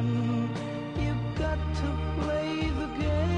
You've got to play the game.